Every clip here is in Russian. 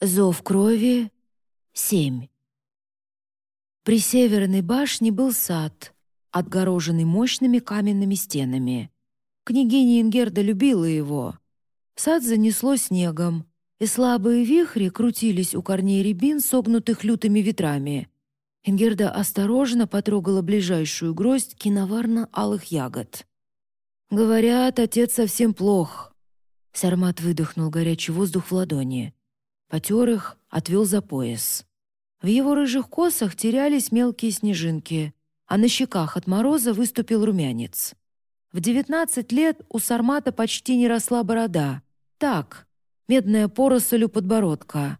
Зов крови — семь. При северной башне был сад, отгороженный мощными каменными стенами. Княгиня Ингерда любила его. Сад занесло снегом, и слабые вихри крутились у корней рябин, согнутых лютыми ветрами. Ингерда осторожно потрогала ближайшую гроздь киноварно-алых ягод. «Говорят, отец совсем плох». Сармат выдохнул горячий воздух в ладони. Потер их, отвел за пояс. В его рыжих косах терялись мелкие снежинки, а на щеках от мороза выступил румянец. В девятнадцать лет у Сармата почти не росла борода. Так, медная поросль у подбородка.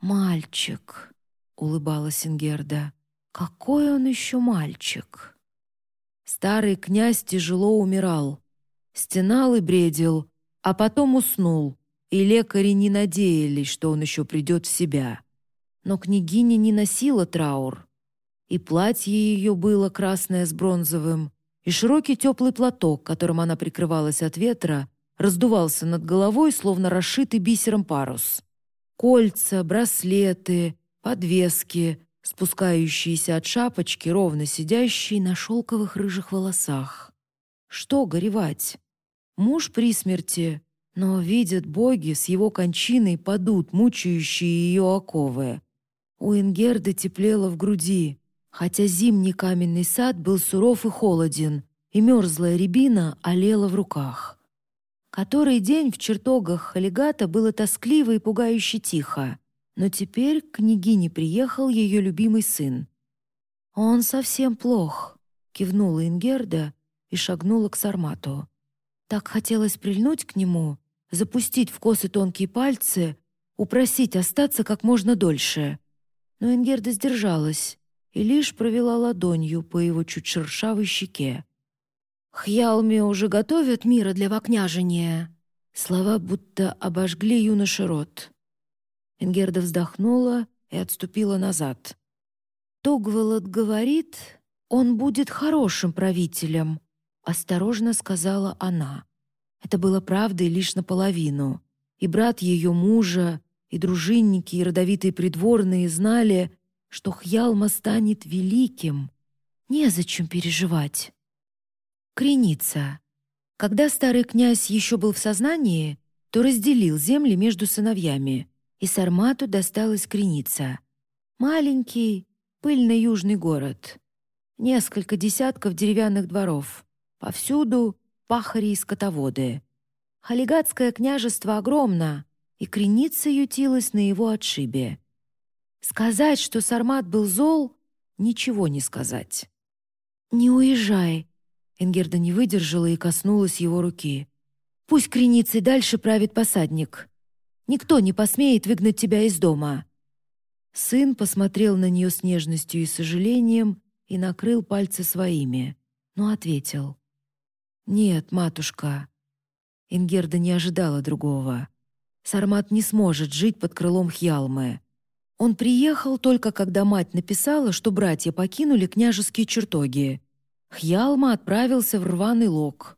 «Мальчик», — улыбалась Ингерда, — «какой он еще мальчик!» Старый князь тяжело умирал. Стенал и бредил, а потом уснул, и лекари не надеялись, что он еще придет в себя. Но княгиня не носила траур. И платье ее было красное с бронзовым, и широкий теплый платок, которым она прикрывалась от ветра, раздувался над головой, словно расшитый бисером парус. Кольца, браслеты, подвески, спускающиеся от шапочки, ровно сидящие на шелковых рыжих волосах. Что горевать? Муж при смерти, но, видят боги, с его кончиной падут мучающие ее оковы. У Ингерды теплело в груди, хотя зимний каменный сад был суров и холоден, и мерзлая рябина олела в руках. Который день в чертогах Халигата было тоскливо и пугающе тихо, но теперь к княгине приехал ее любимый сын. «Он совсем плох», — кивнула Ингерда и шагнула к Сармату. Так хотелось прильнуть к нему, запустить в косы тонкие пальцы, упросить остаться как можно дольше. Но Ингерда сдержалась и лишь провела ладонью по его чуть шершавой щеке. «Хьялме уже готовят мира для вокняжения!» Слова будто обожгли юноше рот. Ингерда вздохнула и отступила назад. «Тогвелот говорит, он будет хорошим правителем», — осторожно сказала она. Это было правдой лишь наполовину. И брат ее мужа, и дружинники, и родовитые придворные знали, что Хьялма станет великим. Незачем переживать. Креница. Когда старый князь еще был в сознании, то разделил земли между сыновьями, и Сармату досталась Креница. Маленький, пыльно-южный город. Несколько десятков деревянных дворов. Повсюду пахари и скотоводы. Халигатское княжество огромно, и креница ютилась на его отшибе. Сказать, что Сармат был зол, ничего не сказать. «Не уезжай», — Энгерда не выдержала и коснулась его руки. «Пусть креницей дальше правит посадник. Никто не посмеет выгнать тебя из дома». Сын посмотрел на нее с нежностью и сожалением и накрыл пальцы своими, но ответил. «Нет, матушка». Ингерда не ожидала другого. Сармат не сможет жить под крылом Хьялмы. Он приехал только когда мать написала, что братья покинули княжеские чертоги. Хьялма отправился в рваный лог.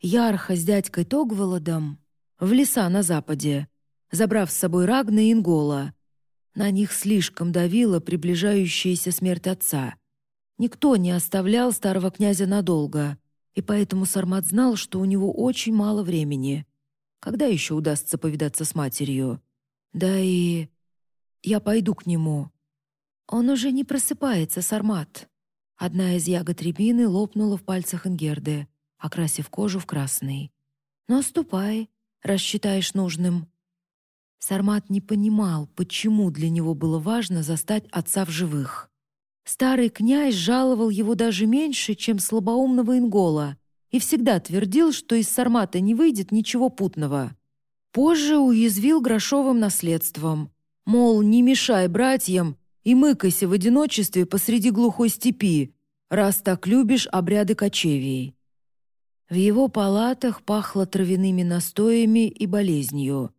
Ярха с дядькой Тогволодом в леса на западе, забрав с собой Рагна и Ингола. На них слишком давила приближающаяся смерть отца. Никто не оставлял старого князя надолго и поэтому Сармат знал, что у него очень мало времени. Когда еще удастся повидаться с матерью? Да и... Я пойду к нему. Он уже не просыпается, Сармат. Одна из ягод рябины лопнула в пальцах Ингерды, окрасив кожу в красный. Но ступай, рассчитаешь нужным. Сармат не понимал, почему для него было важно застать отца в живых. Старый князь жаловал его даже меньше, чем слабоумного ингола, и всегда твердил, что из Сармата не выйдет ничего путного. Позже уязвил грошовым наследством. Мол, не мешай братьям и мыкайся в одиночестве посреди глухой степи, раз так любишь обряды кочевий. В его палатах пахло травяными настоями и болезнью.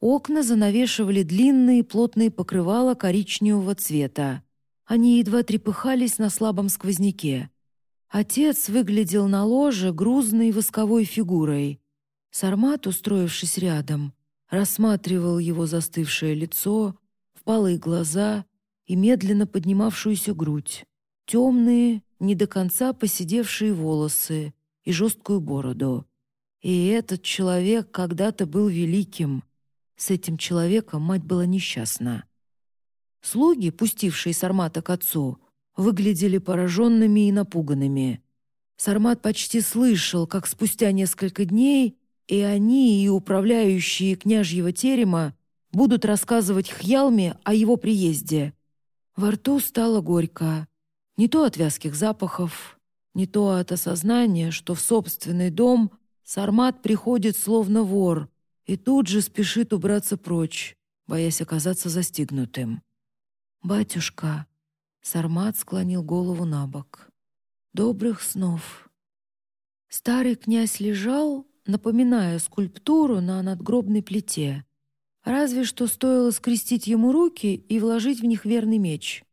Окна занавешивали длинные плотные покрывала коричневого цвета. Они едва трепыхались на слабом сквозняке. Отец выглядел на ложе грузной восковой фигурой. Сармат, устроившись рядом, рассматривал его застывшее лицо, впалые глаза и медленно поднимавшуюся грудь, темные, не до конца поседевшие волосы и жесткую бороду. И этот человек когда-то был великим. С этим человеком мать была несчастна. Слуги, пустившие Сармата к отцу, выглядели пораженными и напуганными. Сармат почти слышал, как спустя несколько дней и они, и управляющие княжьего терема будут рассказывать Хьялме о его приезде. Во рту стало горько. Не то от вязких запахов, не то от осознания, что в собственный дом Сармат приходит словно вор и тут же спешит убраться прочь, боясь оказаться застигнутым. «Батюшка!» — Сармат склонил голову на бок. «Добрых снов!» Старый князь лежал, напоминая скульптуру на надгробной плите. Разве что стоило скрестить ему руки и вложить в них верный меч.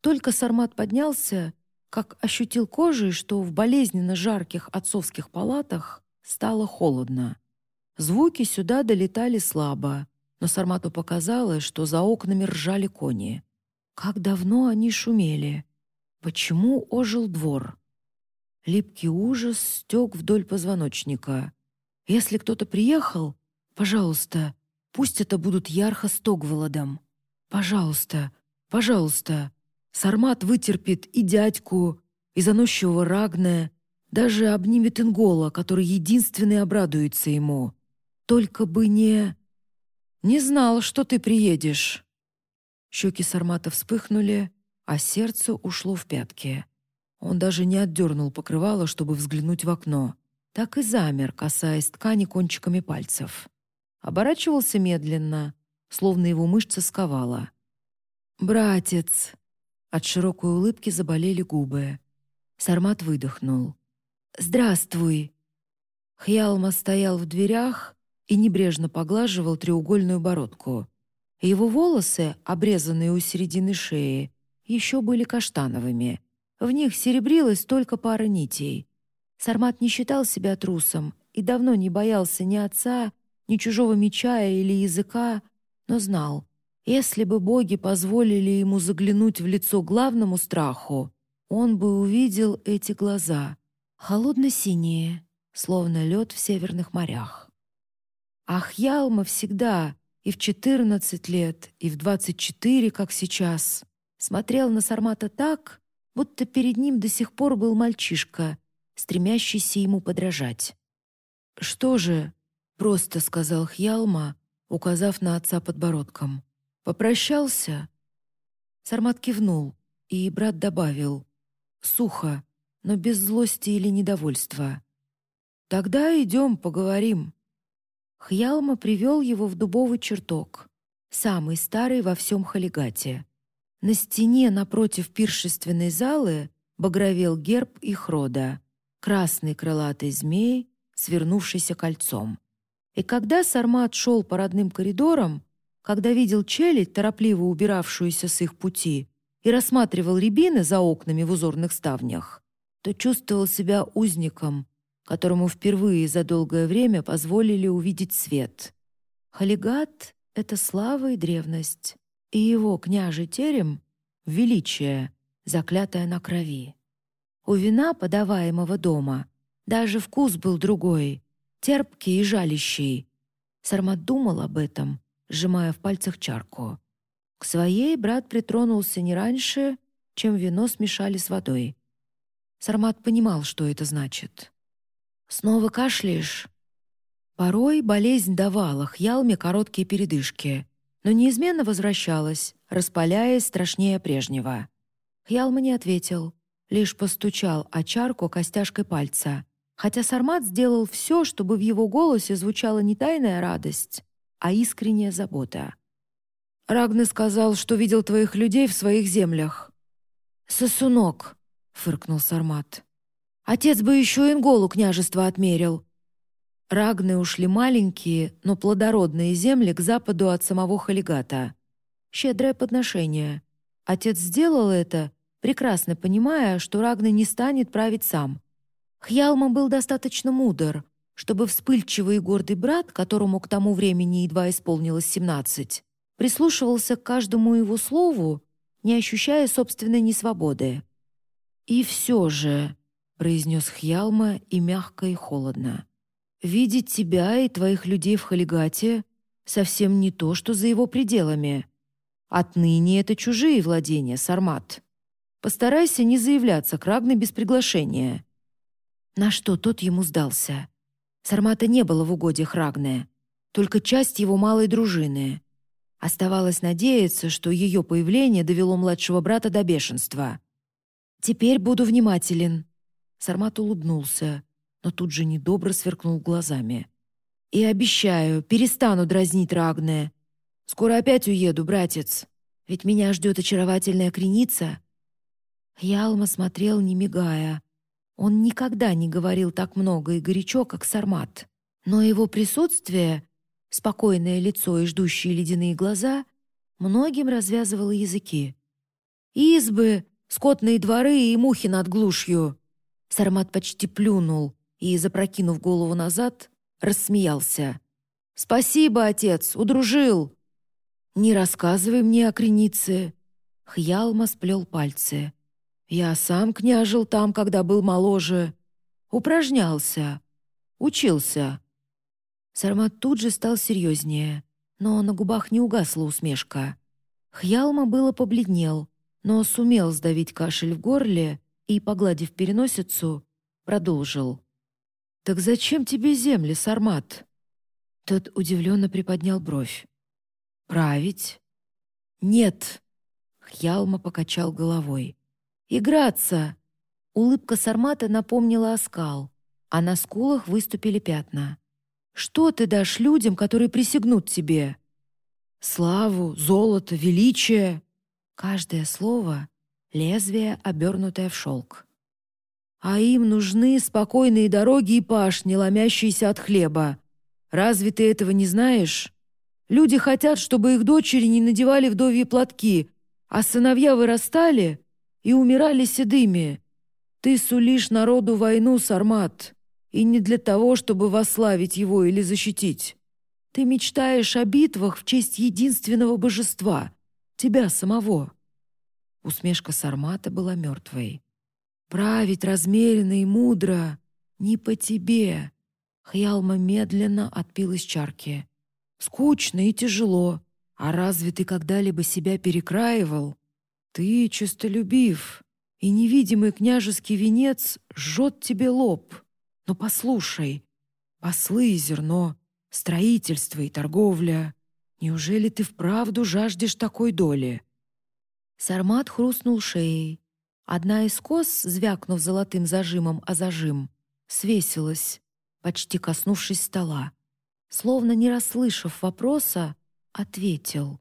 Только Сармат поднялся, как ощутил кожей, что в болезненно жарких отцовских палатах стало холодно. Звуки сюда долетали слабо, но Сармату показалось, что за окнами ржали кони. Как давно они шумели? Почему ожил двор? Липкий ужас стек вдоль позвоночника. Если кто-то приехал, пожалуйста, пусть это будут Ярха с Тогволодом. Пожалуйста, пожалуйста. Сармат вытерпит и дядьку, и заносчивого Рагне, даже обнимет Ингола, который единственный обрадуется ему. Только бы не... «Не знал, что ты приедешь». Щеки Сармата вспыхнули, а сердце ушло в пятки. Он даже не отдернул покрывало, чтобы взглянуть в окно. Так и замер, касаясь ткани кончиками пальцев. Оборачивался медленно, словно его мышца сковала. «Братец!» От широкой улыбки заболели губы. Сармат выдохнул. «Здравствуй!» Хьялма стоял в дверях и небрежно поглаживал треугольную бородку. Его волосы, обрезанные у середины шеи, еще были каштановыми. В них серебрилась только пара нитей. Сармат не считал себя трусом и давно не боялся ни отца, ни чужого меча или языка, но знал, если бы боги позволили ему заглянуть в лицо главному страху, он бы увидел эти глаза, холодно-синие, словно лед в северных морях. Ах, Ялма всегда, и в 14 лет, и в 24, как сейчас, смотрел на Сармата так, будто перед ним до сих пор был мальчишка, стремящийся ему подражать. «Что же?» — просто сказал Хьялма, указав на отца подбородком. «Попрощался?» Сармат кивнул, и брат добавил. «Сухо, но без злости или недовольства. Тогда идем поговорим». Хьялма привел его в дубовый чертог, самый старый во всем Халигате. На стене напротив пиршественной залы багровел герб их рода — красный крылатый змей, свернувшийся кольцом. И когда Сармат шел по родным коридорам, когда видел челядь, торопливо убиравшуюся с их пути, и рассматривал рябины за окнами в узорных ставнях, то чувствовал себя узником, которому впервые за долгое время позволили увидеть свет. Халигат — это слава и древность, и его княжий терем — величие, заклятое на крови. У вина, подаваемого дома, даже вкус был другой, терпкий и жалящий. Сармат думал об этом, сжимая в пальцах чарку. К своей брат притронулся не раньше, чем вино смешали с водой. Сармат понимал, что это значит. «Снова кашляешь?» Порой болезнь давала Хьялме короткие передышки, но неизменно возвращалась, распаляясь страшнее прежнего. Хьялма не ответил, лишь постучал о чарку костяшкой пальца, хотя Сармат сделал все, чтобы в его голосе звучала не тайная радость, а искренняя забота. «Рагны сказал, что видел твоих людей в своих землях». «Сосунок», — фыркнул Сармат. Отец бы еще Инголу княжество отмерил. Рагны ушли маленькие, но плодородные земли к западу от самого Халигата. Щедрое подношение. Отец сделал это, прекрасно понимая, что Рагны не станет править сам. Хьялма был достаточно мудр. чтобы вспыльчивый и гордый брат, которому к тому времени едва исполнилось семнадцать, прислушивался к каждому его слову, не ощущая собственной несвободы. «И все же», — произнес Хьялма и мягко, и холодно, «видеть тебя и твоих людей в Халигате совсем не то, что за его пределами. Отныне это чужие владения, Сармат. Постарайся не заявляться к Рагне без приглашения». На что тот ему сдался. Сармата не было в угодьях Рагне, только часть его малой дружины. Оставалось надеяться, что ее появление довело младшего брата до бешенства. «Теперь буду внимателен». Сармат улыбнулся, но тут же недобро сверкнул глазами. «И обещаю, перестану дразнить Рагне. Скоро опять уеду, братец, ведь меня ждет очаровательная креница». Ялма смотрел, не мигая. Он никогда не говорил так много и горячо, как Сармат. Но его присутствие спокойное лицо и ждущие ледяные глаза, многим развязывало языки. «Избы, скотные дворы и мухи над глушью!» Сармат почти плюнул и, запрокинув голову назад, рассмеялся. «Спасибо, отец, удружил!» «Не рассказывай мне о кренице!» Хьялма сплел пальцы. «Я сам княжил там, когда был моложе. Упражнялся. Учился. Сармат тут же стал серьезнее, но на губах не угасла усмешка. Хьялма было побледнел, но сумел сдавить кашель в горле и, погладив переносицу, продолжил. «Так зачем тебе земли, Сармат?» Тот удивленно приподнял бровь. «Править?» «Нет!» Хьялма покачал головой. «Играться!» Улыбка Сармата напомнила оскал, а на скулах выступили пятна. Что ты дашь людям, которые присягнут тебе? Славу, золото, величие. Каждое слово — лезвие, обернутое в шелк. А им нужны спокойные дороги и пашни, ломящиеся от хлеба. Разве ты этого не знаешь? Люди хотят, чтобы их дочери не надевали вдовьи платки, а сыновья вырастали и умирали седыми. Ты сулишь народу войну, Сармат и не для того, чтобы восславить его или защитить. Ты мечтаешь о битвах в честь единственного божества — тебя самого». Усмешка Сармата была мертвой. «Править размеренно и мудро не по тебе». Хьялма медленно отпил из чарки. «Скучно и тяжело. А разве ты когда-либо себя перекраивал? Ты честолюбив, и невидимый княжеский венец жжет тебе лоб. Но послушай, послы и зерно, строительство и торговля. Неужели ты вправду жаждешь такой доли?» Сармат хрустнул шеей. Одна из кос, звякнув золотым зажимом о зажим, свесилась, почти коснувшись стола. Словно не расслышав вопроса, ответил.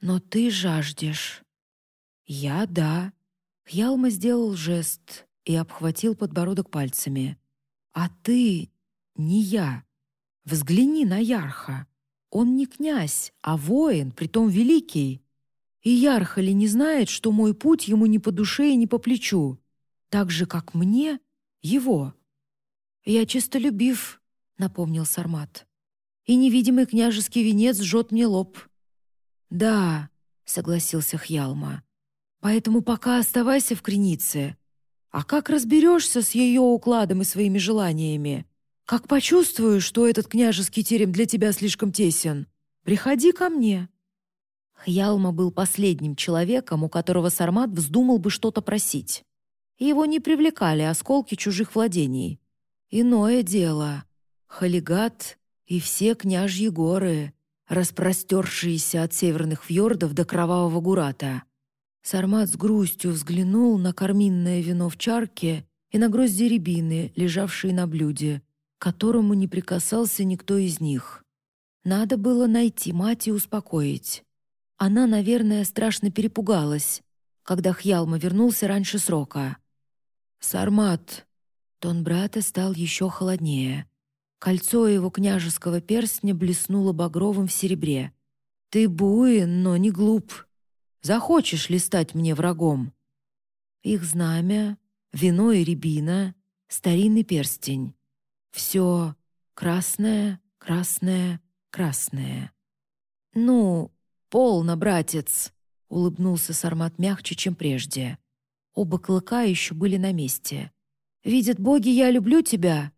«Но ты жаждешь». «Я — да». Хьялма сделал жест и обхватил подбородок пальцами. А ты не я. Взгляни на Ярха. Он не князь, а воин, притом великий. И Ярха ли не знает, что мой путь ему не по душе и не по плечу, так же, как мне — его? «Я чистолюбив», — напомнил Сармат. «И невидимый княжеский венец жжет мне лоб». «Да», — согласился Хьялма. «Поэтому пока оставайся в Кренице. А как разберешься с ее укладом и своими желаниями? Как почувствуешь, что этот княжеский терем для тебя слишком тесен? Приходи ко мне». Хьялма был последним человеком, у которого Сармат вздумал бы что-то просить. Его не привлекали осколки чужих владений. Иное дело. Халигат и все княжьи горы, распростершиеся от северных фьордов до Кровавого Гурата. Сармат с грустью взглянул на карминное вино в чарке и на грозди рябины, лежавшие на блюде, к которому не прикасался никто из них. Надо было найти мать и успокоить. Она, наверное, страшно перепугалась, когда Хьялма вернулся раньше срока. «Сармат!» Тон брата стал еще холоднее. Кольцо его княжеского перстня блеснуло багровым в серебре. «Ты буин, но не глуп. Захочешь ли стать мне врагом?» Их знамя, вино и рябина, старинный перстень. Все Красное, красное, красное. «Ну, полно, братец!» — улыбнулся Сармат мягче, чем прежде. Оба клыка еще были на месте. «Видят боги, я люблю тебя!»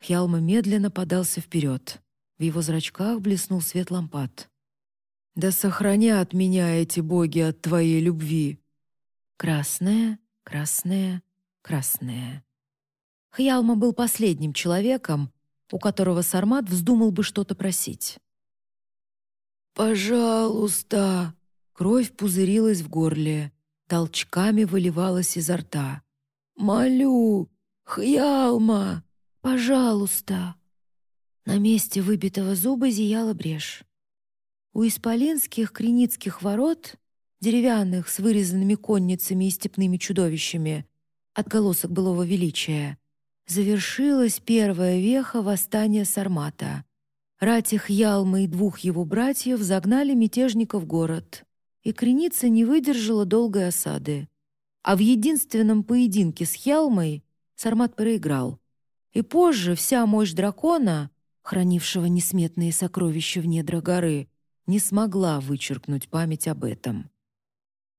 Хьялма медленно подался вперед. В его зрачках блеснул свет лампад. «Да сохранят меня эти боги от твоей любви!» Красное, красное, красное. Хьялма был последним человеком, у которого Сармат вздумал бы что-то просить. «Пожалуйста!» Кровь пузырилась в горле, толчками выливалась изо рта. «Молю! Хьялма! Пожалуйста!» На месте выбитого зуба зияла брешь. У исполинских креницких ворот, деревянных с вырезанными конницами и степными чудовищами, отголосок былого величия, завершилась первая веха восстания Сармата. Ратих Ялма и двух его братьев загнали мятежника в город, и Креница не выдержала долгой осады. А в единственном поединке с Ялмой Сармат проиграл. И позже вся мощь дракона, хранившего несметные сокровища в недра горы, не смогла вычеркнуть память об этом.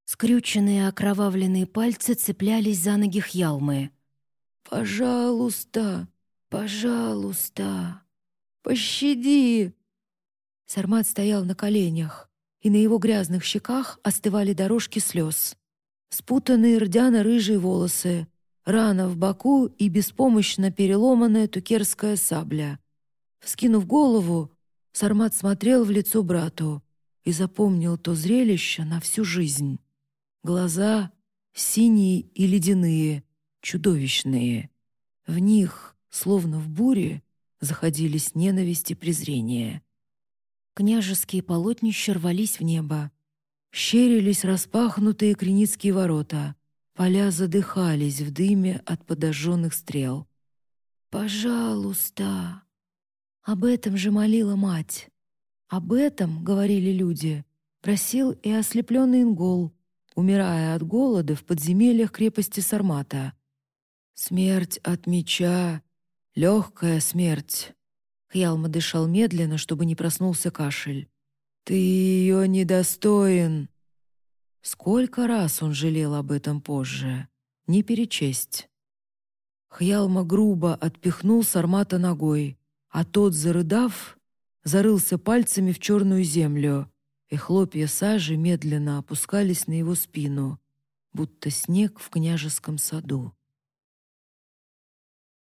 Скрюченные окровавленные пальцы цеплялись за ноги Хьялмы — «Пожалуйста, пожалуйста, пощади!» Сармат стоял на коленях, и на его грязных щеках остывали дорожки слез. Спутанные рдяно-рыжие волосы, рана в боку и беспомощно переломанная тукерская сабля. Вскинув голову, Сармат смотрел в лицо брату и запомнил то зрелище на всю жизнь. Глаза синие и ледяные — чудовищные. В них, словно в буре, заходились ненависть и презрение. Княжеские полотнища рвались в небо. Щерились распахнутые креницкие ворота. Поля задыхались в дыме от подожженных стрел. «Пожалуйста!» Об этом же молила мать. Об этом, говорили люди, просил и ослепленный Ингол, умирая от голода в подземельях крепости Сармата. Смерть от меча, легкая смерть. Хьялма дышал медленно, чтобы не проснулся кашель. Ты ее недостоин. Сколько раз он жалел об этом позже, не перечесть. Хьялма грубо отпихнул Сармата ногой, а тот, зарыдав, зарылся пальцами в черную землю, и хлопья сажи медленно опускались на его спину, будто снег в княжеском саду.